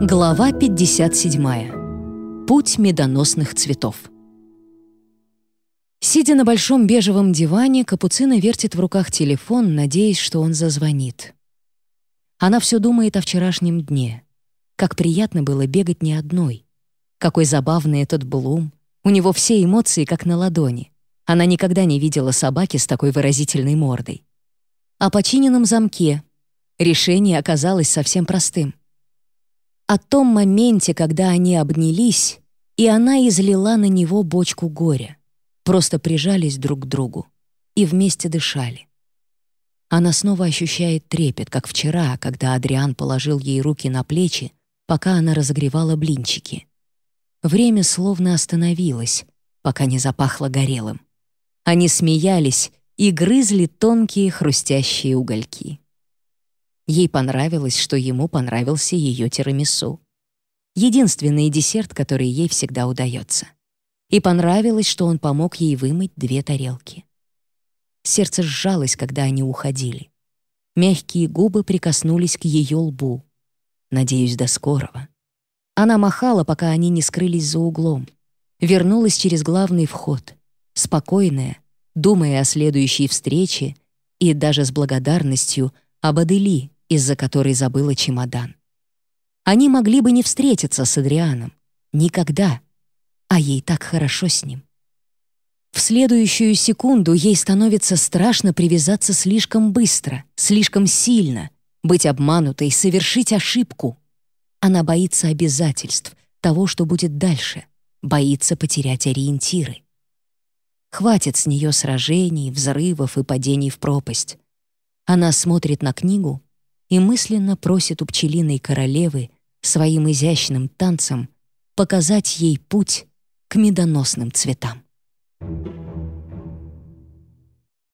Глава 57. Путь медоносных цветов. Сидя на большом бежевом диване, Капуцина вертит в руках телефон, надеясь, что он зазвонит. Она все думает о вчерашнем дне. Как приятно было бегать не одной. Какой забавный этот Блум. У него все эмоции как на ладони. Она никогда не видела собаки с такой выразительной мордой. О починенном замке. Решение оказалось совсем простым — о том моменте, когда они обнялись, и она излила на него бочку горя. Просто прижались друг к другу и вместе дышали. Она снова ощущает трепет, как вчера, когда Адриан положил ей руки на плечи, пока она разогревала блинчики. Время словно остановилось, пока не запахло горелым. Они смеялись и грызли тонкие хрустящие угольки. Ей понравилось, что ему понравился ее тирамису. Единственный десерт, который ей всегда удается. И понравилось, что он помог ей вымыть две тарелки. Сердце сжалось, когда они уходили. Мягкие губы прикоснулись к ее лбу. «Надеюсь, до скорого». Она махала, пока они не скрылись за углом. Вернулась через главный вход, спокойная, думая о следующей встрече и даже с благодарностью об Адели, из-за которой забыла чемодан. Они могли бы не встретиться с Адрианом. Никогда. А ей так хорошо с ним. В следующую секунду ей становится страшно привязаться слишком быстро, слишком сильно, быть обманутой, совершить ошибку. Она боится обязательств, того, что будет дальше, боится потерять ориентиры. Хватит с нее сражений, взрывов и падений в пропасть. Она смотрит на книгу и мысленно просит у пчелиной королевы своим изящным танцем показать ей путь к медоносным цветам. Thank you.